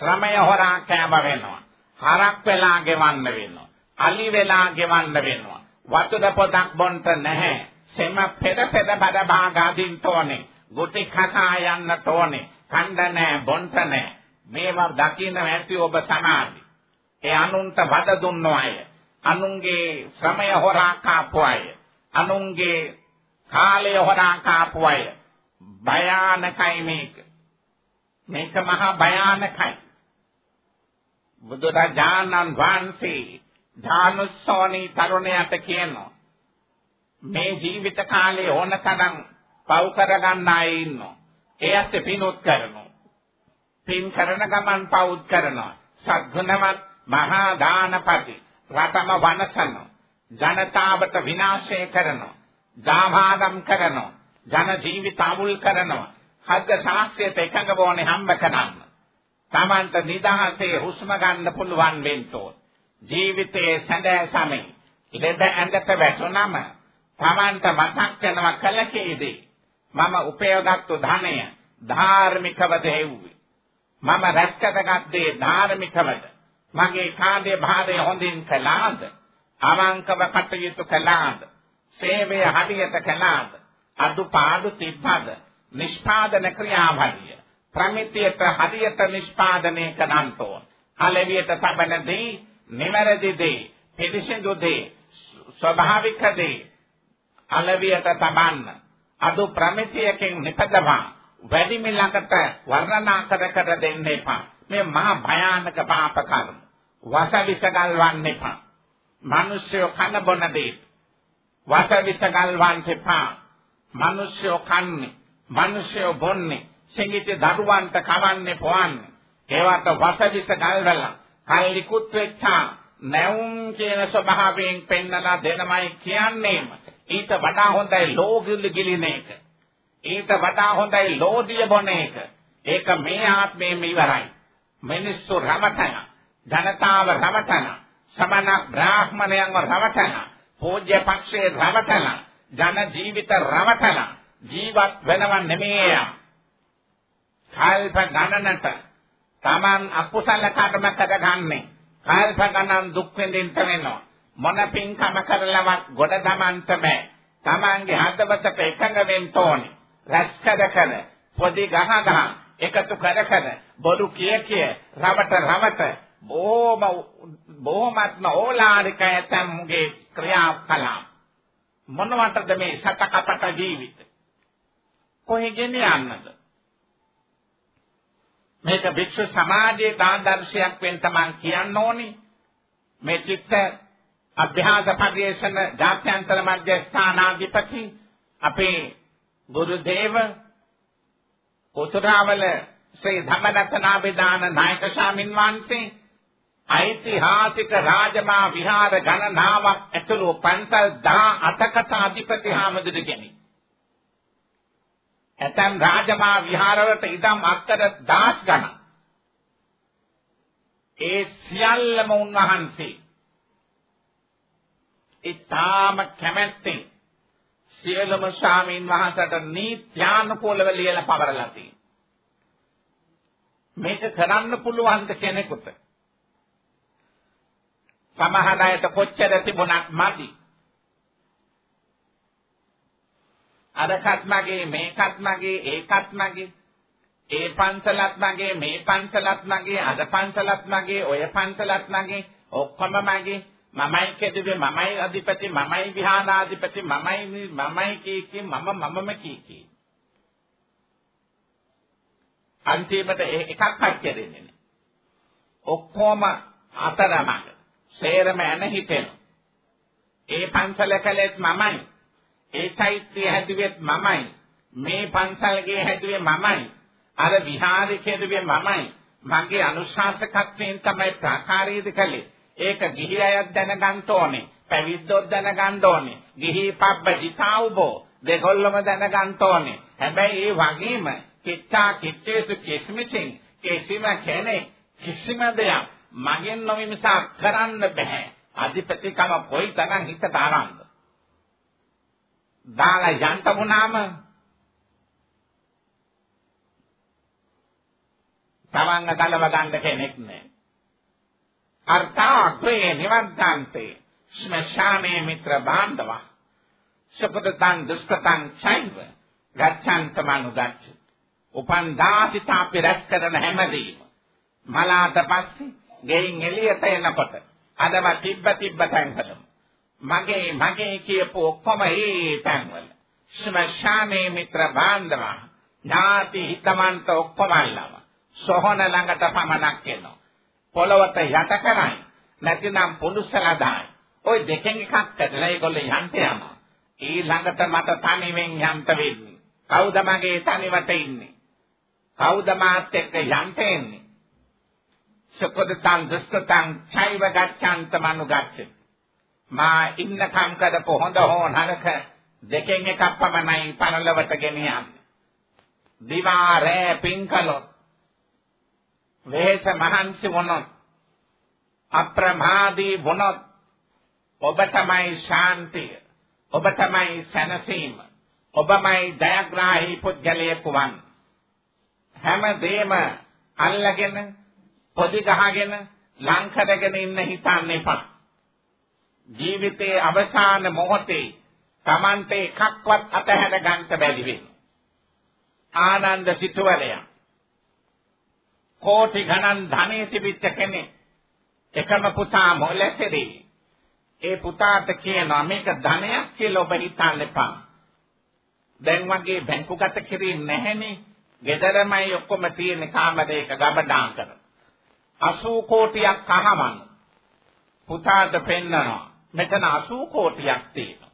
ශ්‍රමය හොරා කෑම වෙනවා. හරක් වෙලා ගෙවන්න වෙනවා. අලි වෙලා ගෙවන්න වෙනවා. වතුර පොතක් බොන්න නැහැ. සෙම පෙර පෙර බඩ භාගාදින් තෝනේ. ගුටි කකා යන්න තෝනේ. කණ්ඩ නැහැ බොන්න නැහැ. මේවා දකින්න ඇති ඔබ සමාධි. ඒ අනුන්ට වද දුන්නෝ අය. අනුන්ගේ ශ්‍රමය හොරා කාපු අය. අනුන්ගේ කාලය හොරා කාපු අය. භයානකයි මේක. මේක මහා භයානකයි. බුදුරජාණන් වහන්සේ ධානුස්සෝනි තරුණයාට කියනවා මේ ජීවිත කාලේ ඕන තරම් පව් කරගන්න අය ඉන්නවා. ඒ ඇස්සේ පිනොත් කරනවා. පින් කරන ගමන් පවුත් කරනවා. සත්ගුණවත් මහා දානපති රටම වනසන ජනතාවට විනාශය කරනවා. දාභාගම් කරනවා. ජන ජීවිත අවුල් කරනවා. හද්ද ශාස්ත්‍රයට එකඟ වෝනේ හම්බ කරන්න. Tamanta නිදහසේ හුස්ම ගන්න පුළුවන් වෙන්න ඕන. ජීවිතයේ සැඳෑ සමේ ඉලෙද ඇඳට වැටුනම Tamanta මතක් වෙනවා කලකේදී මම උපයෝගත්තු ධනය ධාර්මිකව දෙව්වේ. මම රැස්කතගත්තේ ධාර්මිකවද. මගේ කාර්ය භාරය හොඳින් කළාද? අවංකව කටයුතු කළාද? සේවය හරියට කළාද? අදුපාඩු තිබ්බද? නිෂ්පාදන ක්‍රියාවලිය ප්‍රමිතියට හරියට නිෂ්පාදනය කරන්නට ඕන. අලෙවියට තබන දේ, නිවැරදි දේ, පිටිසිදු දේ, ස්වභාවික දේ අලෙවියට තබන්න. අදු ප්‍රමිතියකින් නිපදවා වැඩිම ළඟට වර්ණනා කර කර දෙන්න එපා. මේ මහා භයානක පාප කර්ම. වසවිස ගල්වන්න එපා. මිනිස්සු කන බොන දේ. වසවිස ගල්වන්න එපා. මිනිස්සු කන්නේ, මිනිස්සු බොන්නේ සෙඟිට දරුවන්ට කවන්නේ පොවන්නේ. ඒවට වසදිස ගල්වලා කල්ලිකුත් වෙච්චා නැවුම් කියන ස්වභාවයෙන් පෙන්නලා දෙනමයි කියන්නේම. ඊට වඩා හොඳයි ලෝගිලි ගිලින එක. ඊට වඩා හොඳයි ලෝදිය බොන එක. ඒක මේ ආත්මයෙන් ඉවරයි. මිනිස්සු රමතන, ජනතාව රමතන, සමන බ්‍රාහ්මණයන්ව රමතන, පූජ්‍ය පක්ෂයේ රමතන, ජන ජීවිත රමතන ජීවත් වෙනව නෙමෙයි. කල්ප ගණනට Taman අකුසල කර්ම කරගන්නේ කල්ප ගණන් දුක් විඳින්න වෙනවා මොන පින්කම කරලවත් ගොඩ දමන්ත බෑ. Tamange හදවතට එකඟ වෙන්න ඕනේ. රැස් කර කර පොඩි ගහ ගහ එකතු කර කර බොරු කිය කිය රවට රවට බොහොම බොහොමත්ම ඕලාරික ඇතම්ගේ ක්‍රියාකලාප මොනවටද මේ සතකපට ජීවිත කොහෙ ගෙනියන්නද මේක භික්ෂු සමාජයේ ආදර්ශයක් වෙන්න තමන් කියන්න ඕනි මේ චිත්ත අභ්‍යාස පරිේශන ජාත්‍යන්තර මධ්‍යස්ථානාධිපති අපේ ගුරු දේව උතුරාවල ශ්‍රී ධම්මරත්නාභිදාන නායක ස්වාමින් වහන්සේ ඓතිහාසික රාජමා විහාර ගණනාවක් ඇතුළු පන්සල් 18කට අධිපති හාමුදුරු කෙනෙක්. ඇතම් රාජමා විහාරවලට ඉදම් අක්කර 10 ගණන්. ඒ සියල්ලම උන්වහන්සේ ඊටාම කැමැත්තෙන් සියලුම ස්වාමීන් වහන්සේට නීත්‍යානුකූලව ලියලා පවරලා තියෙනවා. මේක කරන්න පුළුවන් කෙනෙකුට සමහර අයට කොච්චර තිබුණත් මදි. අරකත් මගේ මේකත් මගේ ඒකත් මගේ. ඒ පන්සලත් මගේ මේ පන්සලත් මගේ අර පන්සලත් මගේ ඔය පන්සලත් මගේ. ඔක්කොම මගේ. මමයි කෙදුවේ මමයි අධිපති මමයි විහානාධිපති මමයි මමයි කී කී මම මමම කී කී අන්තිමට එකක් හච්චෙන්නේ නෑ. ඔක්කොම අතරමඟ සේරම එන හිතෙන ඒ පන්සල කළෙත් මමයි. ඒ චෛත්‍ය හැදුවෙත් මමයි මේ පන්සල්ගේ හැදුවේ මමයි අර විහාරේ කෙරුවේ මමයි මගේ අනුශාසකත්වයෙන් තමයි ප්‍රාකාරයේද කළේ ඒක ගිහි අයත් දැනගන්න ඕනේ. පැවිද්දොත් දැනගන්න ඕනේ. ගිහි පබ්බජිතාවබෝ දෙගොල්ලම දැනගන්න ඕනේ. හැබැයි ඒ වගේම කිච්චා කිච්චේසු කිස්මිසින් කිසිම කෙනෙක් කිසිම දෙයක් මගෙන් නොවිමසා කරන්න බෑ. අධිපතිකම කොයි තරම් හිතට ආරම්භ. දාලා යන්ත වුණාම තමන්ව ගලව ගන්න කෙනෙක් නෑ. අර්ථාග්‍රේ නිවන්තාන්තේ ස්මශානේ මිත්‍ර බාන්ධව සුකතං දුෂ්කතං චෛව. ගච්ඡන්තමනුගච්ඡ උපන්දාති තාපි රැස් කරන හැමදේම. මලාට පස්සේ ගෙයින් එළියට එනකොට අදම තිබ්බ තිබ්බ තැන්වලම මගේ මගේ කියපු ඔක්කොම ඒ තැන්වල ස්මශානේ මිත්‍ර බාන්ධව ඥාති හිතමන්ත ඔක්කොම අල්ලව සොහන ළඟට පමණක් එනවා පොළවට යට කරයි. නැතිනම් පුදුසලා දායි. ওই දෙකෙන් එකක් ඇදලා ඒගොල්ලෝ යන්ට යනවා. ඊළඟට මට තනිවෙන් යන්ට වෙන්නේ. කවුද මගේ තනිවට ඉන්නේ? කවුද මාත් එක්ක යන්ට එන්නේ? සකොදතං දුස්තං චෛව ගච්ඡන්ත මනුගච්ඡ. මා ඉන්න කම් කරපො හොඳ හෝ නරක දෙකෙන් එකක් පමණයි පරලවට ගෙනියන්නේ. දිවා රෑ පින්කලොත් වෙහෙස මහන්සි වුණොත් අප්‍රමාදී වුණොත් ඔබ තමයි ශාන්තිය ඔබ තමයි සැනසීම ඔබමයි දයග්‍රාහී පුද්ගලයෙකු වන් හැමදේම අල්ලගෙන පොඩි ගහගෙන ලං කරගෙන ඉන්න හිතන්න එපා ජීවිතයේ අවසාන මොහොතේ Tamante එකක්වත් අතහැර ගන්න බැරි වෙනවා ආනන්ද සිටුවරයා කෝටි ගණන් ධනෙ තිබිච්ච කෙනෙක්. එකම පුතා මොලැසෙරි ඒ පුතාට කියනවා මේක ධනයක් කියලා ඔබ හිතන්න එපා. දැන් වගේ බැංකුගත කිරීම නැහෙනේ. ගෙදරමයි ඔක්කොම තියෙන කාමරයක ගබඩා කර 80 කෝටියක් අහමන් පුතාට පෙන්නනවා මෙතන 80 කෝටියක් තියෙනවා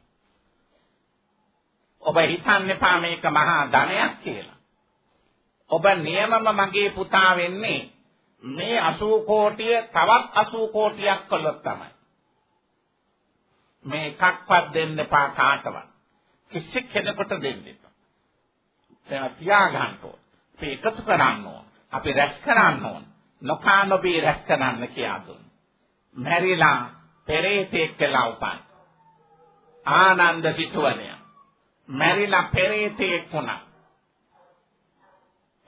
ඔබ හිතන්න එපා මේක මහා ධනයක් කියලා ඔබ නියමම මගේ පුතා වෙන්නේ මේ 80 කෝටිය තවත් 80 කෝටියක් කළොත් තමයි. මේ එකක්වත් දෙන්න එපා කාටවත්. කිසි කෙනෙකුට දෙන්න එපා. ඒක තියාගන්න ඕන. අපි එකතු කරන්න ඕන. අපි රැස් කරන්න ඕන. නොකානොබී රැස් කරන්න කියා දුන්න. මැරිලා පෙරේතෙක් කියලා උපන්. ආනන්ද සිටුවනය. මැරිලා පෙරේතෙක් වුණා.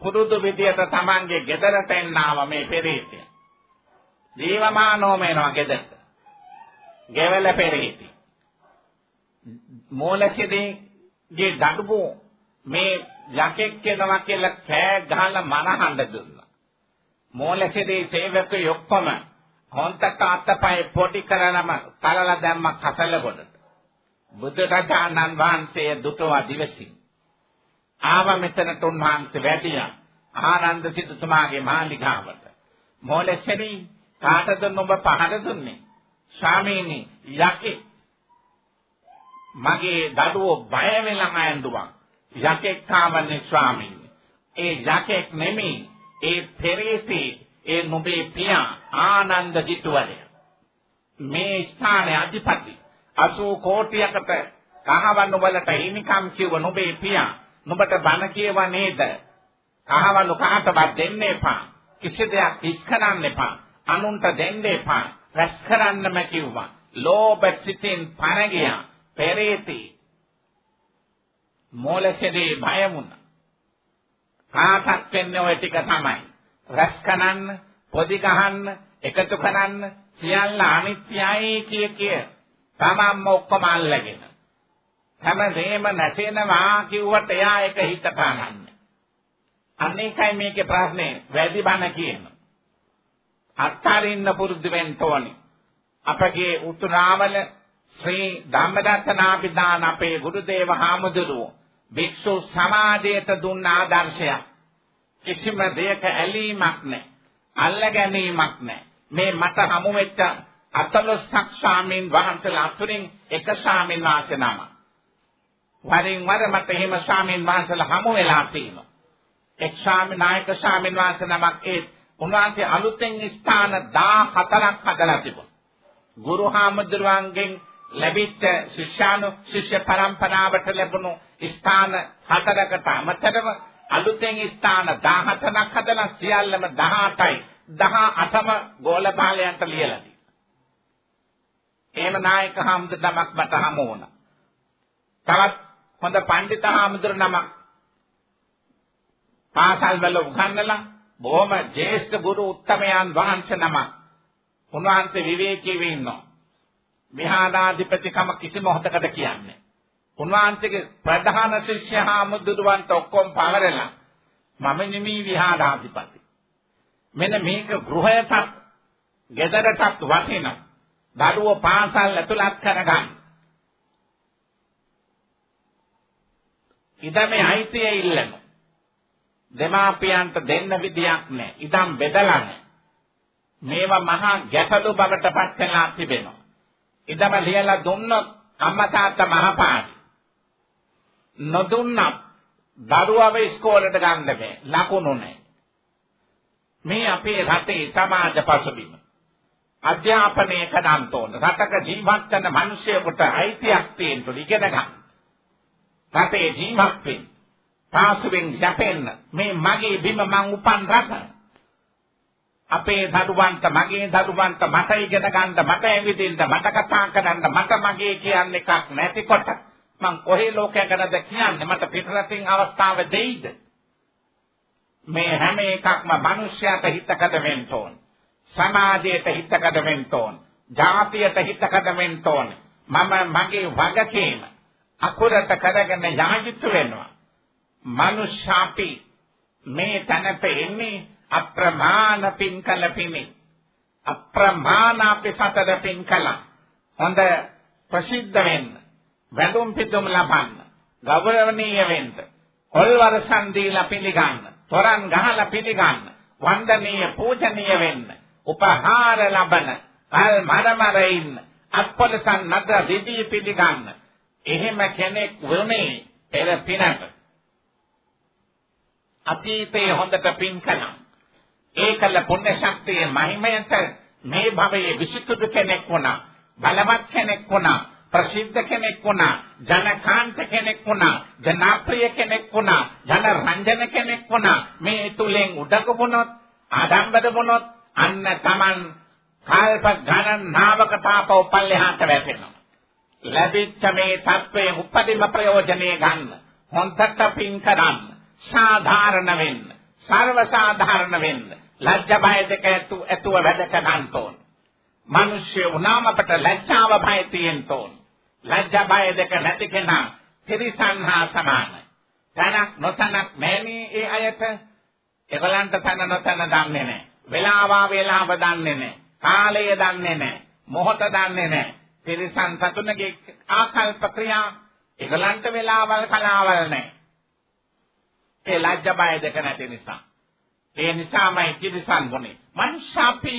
පුරුදු විදියට Tamange ගෙදරට එන්නාම මේ පෙරේතය. දීවමානෝම එනවා ගෙදරට. ගෙවල පෙරේති. මෝලකෙදීගේ දඩුවෝ මේ යකෙක් වෙනවා කියලා කෑ ගහලා මනහඬ දුන්නා. මෝලකෙදී සේවකයෝ ඔක්කොම හොන්තට අතපය පොඩි කරනම තලලා දැම්ම කසල ගොඩට. බුදුරජාණන් වහන්සේ දුටුවා දිවසින්. ආව මෙතනට උන්වහන්සේ වැඩියා. ආනන්ද සිටුතුමාගේ මාලිගාවට. මෝලෙසරි කාටද නුඹ පහර දුන්නේ? ස්වාමීනි යකේ මගේ දඩුව බය වෙලා ඇඬුවා. යකෙක් කාවන්නේ ස්වාමීනි. ඒ යකෙක් නෙමෙයි ඒ පෙරේසි ඒ නුඹේ පියා ආනන්ද සිටුවරය. මේ ස්ථානයේ අධිපති 80 කෝටියකට කහවණු වලට හිමිකම් කිව්ව නුඹේ පියා නුඹට බණ කියව නේද? කහවණු කාටවත් දෙන්න එපා. කිසි දෙයක් ඉස්කරන්න එපා. අනුන්ට දෙන්න එපා. රැස් කරන්නම කිව්වා. ලෝභ සිතින් පණ ගියා. පෙරේති. මෝලසෙදී බය වුණා. කාටත් වෙන්නේ ওই ටික තමයි. රැස් කරන්න, පොදි ගහන්න, එකතු කරන්න, සියල්ල අනිත්‍යයි කිය කිය. තමන්ම ඔක්කොම අල්ලගෙන. හැමදේම නැසෙනවා කිව්වට එයා ඒක හිත පානන්නේ. අනේකයි මේකේ ප්‍රශ්නේ වැඩි බණ කියන. අත්තරින්න පුරුදු වෙන්න ඕනේ. අපගේ උතුරාවල ශ්‍රී ධම්මදත්තනාපිදාන අපේ ගුරුදේව හාමුදුරුවෝ භික්ෂු සමාජයට දුන්න ආදර්ශයක්. කිසිම දෙයක ඇලීමක් නැහැ. අල්ල ගැනීමක් නැහැ. මේ මට හමු වෙච්ච අතලොස්සක් ස්වාමීන් වහන්සේලා අතුරින් එක ස්වාමීන් වහන්සේ නමක්. වරින් වර මට එහෙම ස්වාමීන් වහන්සේලා හමු වෙලා තියෙනවා. එක් ස්වාමීන් නායක ස්වාමීන් වහන්සේ නමක් ඒ උන්වහන්සේ අලුතෙන් ස්ථාන 14ක් හදලා තිබුණා. ගුරු හාමුදුරුවන්ගෙන් ලැබිච්ච ශිෂ්‍යානු ශිෂ්‍ය පරම්පරාවට ලැබුණු ස්ථාන හතරකට අමතරව අලුතෙන් ස්ථාන 17ක් හදලා සියල්ලම 18යි 18ම ගෝලපාලයන්ට ලියලා තියෙනවා. එහෙම නායක හාමුදුරුවමක් මට හමු වුණා. තවත් හොඳ පඬිත හාමුදුර නමක් පාසල් වල උගන්වලා බොහොම ජේෂ්ඨ ගුරු උත්තමයන් වහන්සේ නමක් උන්වහන්සේ විවේකීව ඉන්නවා විහාරාධිපතිකම කිසි මොහොතකට කියන්නේ උන්වහන්සේගේ ප්‍රධාන ශිෂ්‍ය හාමුදුරුවන්ට ඔක්කොම පවරලා මම නෙමී විහාරාධිපති මෙන්න මේක ගෘහයටත් ගෙදරටත් වටිනවා දරුවෝ පාසල් ඇතුළත් කරගන්න ඉදමේ අයිතිය ඉල්ලන. දෙමාපියන්ට දෙන්න විදියක් නැහැ. ඉදම් බෙදලා නැහැ. මේවා මහා ගැටලු බවට පත් වෙලා තිබෙනවා. ඉදම ලියලා දුන්නොත් අම්මා තාත්තා මහපාරි. නොදුන්නත් දරුවව ඉස්කෝලේට ගන්න බෑ. ලකුණු නැහැ. මේ අපේ රටේ සමාජ පසුබිම. අධ්‍යාපනය කරන්න ඕන. රටක ජීවත් වෙන මිනිසෙකුට අයිතියක් තියෙන්න ඉගෙන ගන්න. රටේ ජීවත් වෙන්න. පාසුවෙන් යැපෙන්න. මේ මගේ බිම මං උපන් රට. අපේ දරුවන්ට මගේ දරුවන්ට මට ඉගෙන ගන්න මට ඇවිදින්න මට කතා කරන්න මට මගේ කියන්නේ එකක් නැතිකොට මං කොහේ ලෝකයකටද කියන්නේ මට පිටරටින් අවස්ථාව දෙයිද මේ හැම එකක්ම මිනිස්යාට හිතකද වෙන්න ඕන සමාජයට හිතකද වෙන්න ඕන ජාතියට හිතකද වෙන්න ඕන මම මගේ වගකීම අකුරට කරගෙන යායුතු වෙනවා. මනුෂ්‍යාපි මේ තැනට එන්නේ අප්‍රමාණ පින්කල පිණි. අප්‍රමාණ අපි සතර පින්කල. හොඳ ප්‍රසිද්ධ වෙන්න. වැඳුම් පිටුම් ලබන්න. ගෞරවණීය වෙන්න. කොල්වරසන් දීලා පිළිගන්න. තොරන් ගහලා පිළිගන්න. වන්දනීය පූජනීය වෙන්න. උපහාර ලබන. කල් මරමර ඉන්න. අත්පොලසන් නද විදී පිළිගන්න. එහෙම කෙනෙක් වුනේ පෙර පිනක. අතීතයේ හොඳට පින් කළා. ඒකල පුණ්‍ය ශක්තිය මහිමයට මේ භවයේ විසුද්ධ කෙනෙක් වුණා. බලවත් කෙනෙක් වුණා. ප්‍රසිද්ධ කෙනෙක් වුණා. ජනකාන්ත කෙනෙක් වුණා. ජනප්‍රිය කෙනෙක් වුණා. ජන රංජන කෙනෙක් වුණා. මේ තුලින් උඩක වුණොත් ආඩම්බර වුණොත් අන්න Taman කල්ප ගණන් නාවක තාපව පල්ලෙහාට වැටෙනවා. ලැබිච්ච මේ தත්වයේ උපදිම ප්‍රයෝජනෙ ගන්න. හොන්දට පින් කරන්න. සාධාරණ වෙන්න. සර්ව සාධාරණ වෙන්න. ලැජ්ජ බය දෙක ඇතු ඇතුව වැඩ කරන්න ඕන. මිනිස්සු වුණාම අපට ලැජ්ජාව බය තියෙන්න ඕන. ලැජ්ජා බය දෙක නැති කෙනා තිරිසන් හා සමානයි. තනක් නොතනක් නැණී ඒ අයට ඒගලන්ට තන නොතන දන්නේ නැහැ. වෙලාවා වේලාව දන්නේ නැහැ. කාලය දන්නේ නැහැ. මොහොත දන්නේ නැහැ. තිරිසන් සතුන්ගේ ආකල්ප ක්‍රියා ඒගලන්ට වෙලාවල් කලාවල් නැහැ. ඒ ලැජ්ජ බය දෙක නැති නිසා. ඒ නිසාමයි තිරිසන් වුනේ. මනුෂ්‍යපි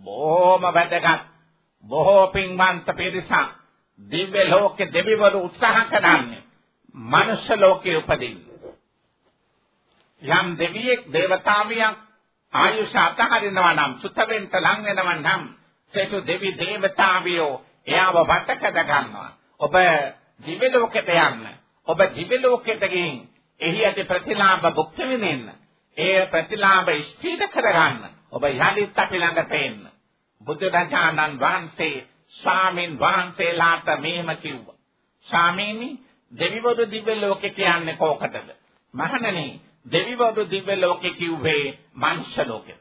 බොහොම වැදගත් බොහෝ පින්වන්ත පිරිසක් දිව්‍ය ලෝකේ දෙවිවරු උත්සාහ කරන්නේ මනුෂ්‍ය ලෝකේ උපදින්න. යම් දෙවියෙක් දේවතාවියක් ආයුෂ අතහරිනවා නම් සුතවෙන්ට ලං වෙනවා නම් සේසු දෙවි දේවතාවියෝ එයාව වටකඩ ගන්නවා. ඔබ දිව්‍ය ලෝකෙට යන්න. ඔබ දිව්‍ය ලෝකෙට ගින් එහි ඇති ප්‍රතිලාභ භුක්ති විඳින්න. ඒ ප්‍රතිලාභ ඉෂ්ඨිත කරගන්න. ඔබ යලිත් අපි ළඟට එන්න. බුදු දහානන් වහන්සේ ස්වාමින් වහන්සේලාට මෙහෙම කිව්වා. ස්වාමීනි දෙවිවරු දිව්‍ය ලෝකේ කියන්නේ කොකටද? මහණනි දෙවිවරු දිව්‍ය ලෝකේ කිව්වේ මනුෂ්‍ය ලෝකෙද?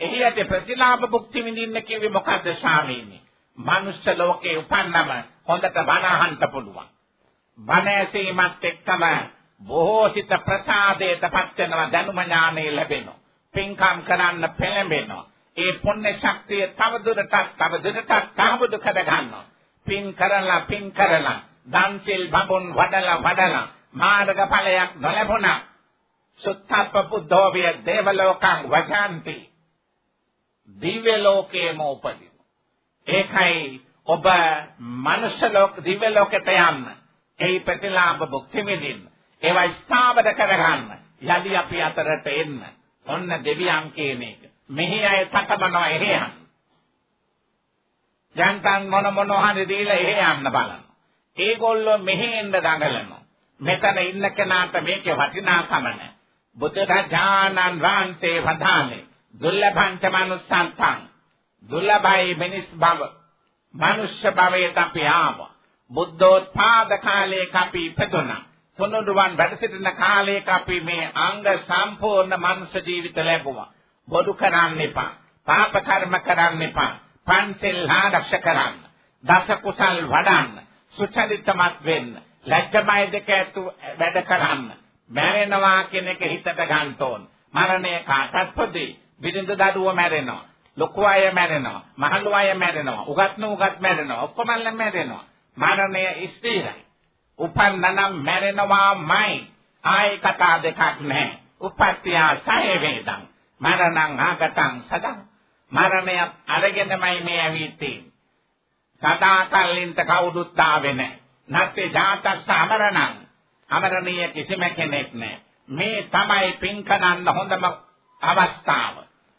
එහි ඇති ප්‍රතිලාභ භුක්ති විඳින්න කිව්වේ මොකද්ද ස්වාමීනි? මනුෂ්‍ය ලෝකේ උපන්නම හොඳට බණ අහන්න පුළුවන්. බණ ඇසීමත් එක්කම බොහෝ සිත ප්‍රසාදයටපත් වෙනවා දැනුම ඥානෙ ලැබෙනවා. පින්කම් කරන්න පෙළඹෙනවා. ඒ පුණ්‍ය ශක්තිය තවදුරටත් තවදුරටත් තහවුරු කර ගන්නවා. පින් කරලා පින් කරලා දන්සිල් බඹුන් වඩලා වඩලා මාර්ග ඵලයක් නොලැබුණා. සුත්තප්ප බුද්ධෝ විය දේවලෝකං වජාන්ති. දිව්‍ය ලෝකයේම උපදින. ඒකයි ඔබ මනුෂ්‍ය ලෝක දිව්‍ය ලෝකයට යන්න. ඒ ප්‍රතිලාභ භුක්ති විඳින්න. ඒවා ස්ථාවර කරගන්න. යලි අපි අතරට එන්න. ඔන්න දෙවියන් කියන එක. මෙහි අය තකමනවා එහෙ යන්න. යන්තම් මොන මොන හරි දීලා එහෙ යන්න බලන්න. ඒගොල්ලෝ මෙහෙ එන්න දඟලනවා. මෙතන ඉන්න කෙනාට මේකේ වටිනාකම නැහැ. බුදුරජාණන් වහන්සේ වදාළේ දුර්ලභං ච මනුස්සන්තං දුර්ලභයි මිනිස් භව මනුෂ්‍ය භවයට අපි ආවා. බුද්ධෝත්පාද කාලයක අපි ඉපදුණා. තුනුරුවන් වැඩ සිටින කාලයක අපි මේ අංග සම්පූර්ණ මනුෂ්‍ය ජීවිත ලැබුවා. බොරු කරන්න එපා. පාප කර්ම කරන්න එපා. පන්සල් ආරක්ෂා කරන්න. දස කුසල් වඩන්න. සුචරිතමත් වෙන්න. ලැජ්ජමය දෙක ඇතු වැඩ කරන්න. මැරෙනවා කියන එක හිතට ගන්න ඕන. මරණය කාටත් පොදේ. බිරිඳ දඩුව මැරෙනවා. ලොකු අය මැරෙනවා. මහලු අය මැරෙනවා. උගත් නුගත් මැරෙනවා. ඔක්කොමල්ල මැරෙනවා. මරණය ස්ථිරයි. උපන්නනම් මැරෙනවාමයි. ආයි කතා දෙකක් නැහැ. උපත්ත්‍ය සහය වේදං. මරණං ආගතං සදං. මරණය අරගෙනමයි මේ ඇවිත් සදා කල්ලින්ත කවුරුත් ආවේ නැහැ. නැත්te ජාතක් සමරණං. අමරණීය කිසිම කෙනෙක් නැහැ. මේ තමයි පින්කනන්න හොඳම අවස්ථාව.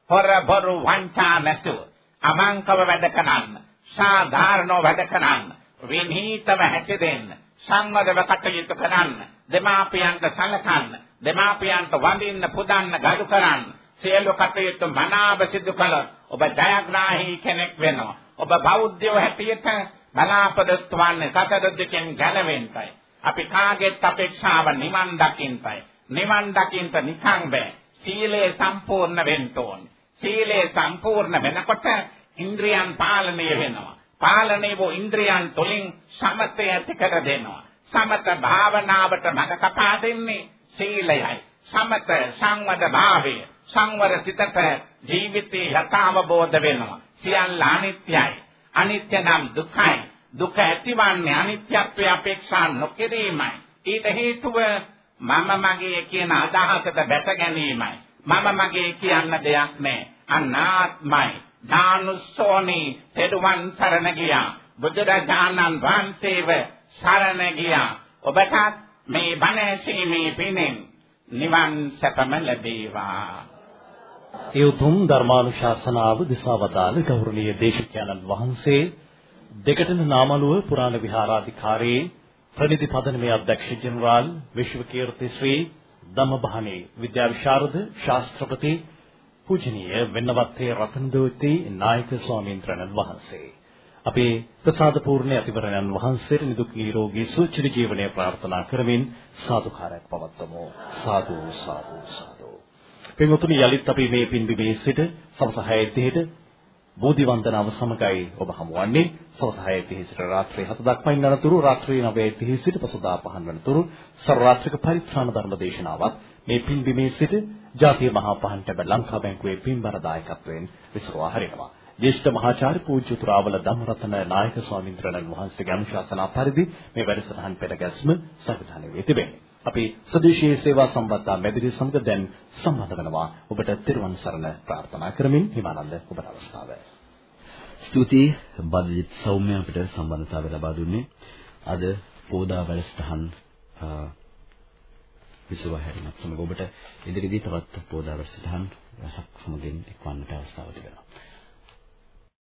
හොර බොරු වංචා නැතුව අමංකව වැඩ කරන්න. සාධාරණව වැඩ කරන්න. විනීතව හැසිරෙන්න. සංවදව කටයුතු කරන්න. දෙමාපියන්ට සලකන්න. දෙමාපියන්ට වඳින්න පුදන්න ගරු කරන්න. සියලු කටයුතු මනාව සිදු කළොත් ඔබ ජයග්‍රාහී කෙනෙක් වෙනවා. ඔබ බෞද්ධයෝ හැටියට බලාපොරොත්තු වන්නේ සතර දෙකෙන් ගැලවෙන්නයි. අපි කාගෙත් අපේක්ෂාව නිවන් දකින්නයි. නිවන් දකින්න නිකන් බෑ. සීලය සම්පූර්ණ වෙන්න ඕනේ. සීලය සම්පූර්ණ වෙනකොට ඉන්ද්‍රියන් පාලනය වෙනවා. පාලනය වූ ඉන්ද්‍රියන් තුලින් සමතය ඇති කර දෙනවා. සමත භාවනාවට මඟ කපා දෙන්නේ සීලයයි. සමත සංවද භාවය සංවර සිතට ජීවිතේ යථාබෝධ වෙනවා. සියල්ල අනිත්‍යයි. අනිත්‍ය නම් දුකයි. දුක ඇතිවන්නේ අනිත්‍යත්වය අපේක්ෂා නොකිරීමයි. ඊට හේතුව මම මගේ කියන අදහසට බැස ගැනීමයි. මම මගේ කියන්න දෙයක් නැහැ. අනාත්මයි. දානුස්සෝනි තෙරුවන් සරණ ගියා. බුදුරජාණන් වහන්සේව සරණ ගියා. ඔබටත් මේ බණ ඇසීමේ පිණින් නිවන් සැපම ලැබේවා. ඒ උතුම් ධර්මානුශාසනාව දිසාවදාළ ගෞරවනීය දේශකයන්න් වහන්සේ දෙකටන නාමලුව පුරාණ විහාරාධිකාරී ප්‍රනිධි පදනමේ අධ්‍යක්ෂ ජෙනරාල් විශ්වකීර්ති ශ්‍රී ධම්මබහනේ විද්‍යාවිශාරද ශාස්ත්‍රපති පූජනීය වෙන්නවත්තේ රතනදෝති නායක ස්වාමීන් වහන්සේ. අපේ ප්‍රසාද පූර්ණ අතිවරණයන් වහන්සේට නිදුක් නිරෝගී සුවචිර ජීවනය ප්‍රාර්ථනා කරමින් සාදුකාරයක් පවත්වමු. සාදු සාදු සාදු. පින්වතුනි යලිත් අපි මේ පින්බිමේ සිට සවස 6 දිහට බෝධි වන්දනාව සමගයි ඔබ හමුවන්නේ. සවස් 6:30 සිට රාත්‍රී 7 දක්වා ඉන්න අනතුරු රාත්‍රී 9:30 සිට පසුදා පහන් වනතුරු. සර්වරාත්‍රික පරිත්‍රාණ ධර්ම දේශනාවත් මේ පින්බිමේ සිට ජාතිය මහා පහන්ටබ ලංකා බැංකුවේ පින්බර දායකත්වයෙන් විසුරුවා හරිනවා. ජේෂ්ඨ මහාචාර්ය පූජ්‍ය තුරාවල ධම්මරතන නායක ස්වාමීන් වහන්සේගේ අනුශාසනා පරිදි මේ වැඩසටහන් පෙරගැස්ම සංවිධානය වේ තිබෙන්නේ. අපි සදේශීය සේවා සම්බන්ධතා මැදිරි සමග දැන් සම්බන්ධ වෙනවා ඔබට තෙරුවන් සරණ ප්‍රාර්ථනා කරමින් හිමානන්ද ඔබට අවස්ථාව. ස්තුතියි බද්ජිත් සෞම්‍ය අපිට සම්බන්ධතාවය ලබා දුන්නේ. අද පෝදා වැඩසටහන් විසුවා හැරීමත් සමග ඔබට ඉදිරියේදී තවත් පෝදා වැඩසටහන් රසක් සමගින් එක්වන්නට අවස්ථාව තිබෙනවා.